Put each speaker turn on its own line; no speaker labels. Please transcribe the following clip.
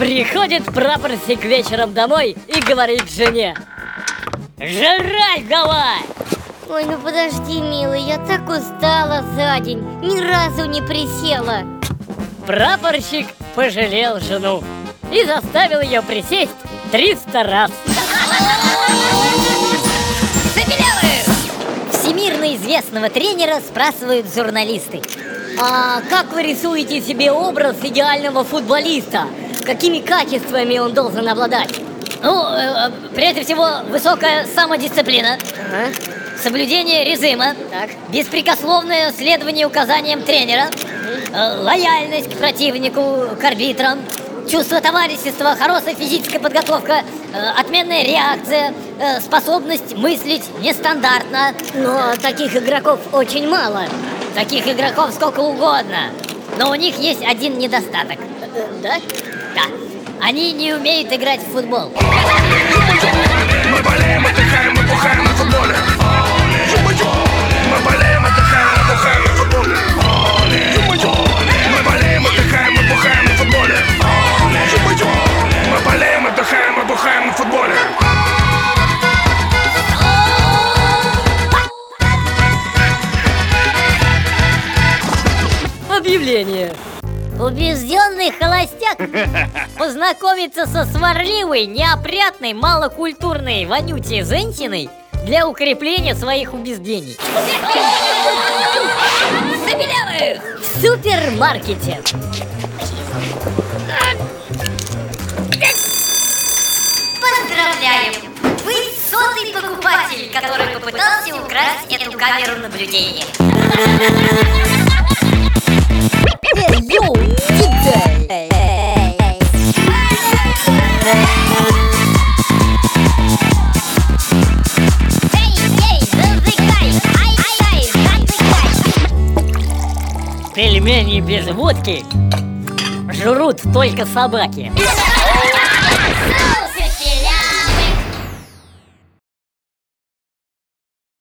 Приходит прапорщик вечером домой и говорит жене Жрать давай!
Ой, ну подожди, милый, я так устала за день Ни разу не присела
Прапорщик пожалел жену И заставил ее присесть 300 раз Всемирно известного тренера спрашивают журналисты А как вы рисуете себе образ идеального футболиста? Какими качествами он должен обладать? Ну, э, э, прежде всего, высокая самодисциплина
ага.
Соблюдение режима
Так.
Беспрекословное следование указаниям тренера э, Лояльность к противнику, к арбитрам Чувство товарищества, хорошая физическая подготовка э, Отменная реакция э, Способность мыслить нестандартно
Но таких игроков очень мало
Таких игроков сколько угодно Но у них есть один недостаток
Э, Да?
Да, они не умеют играть в футбол.
Мы болеем, отдыхаем, мы бухаем на футболе Мы болеем, отдыхаем, бухаем на футболе Мы болеем, отдыхаем, мы бухаем на футболе Мы болеем, отдыхаем, мы бухаем на футболе
Объявление Убежденный холостяк познакомиться со сварливой, неопрятной, малокультурной, вонючей женщиной для укрепления своих убеждений. В супермаркете. Поздравляем! Вы сотый покупатель, который попытался украсть эту камеру наблюдения. Йоу, Пельмени без водки жрут только собаки.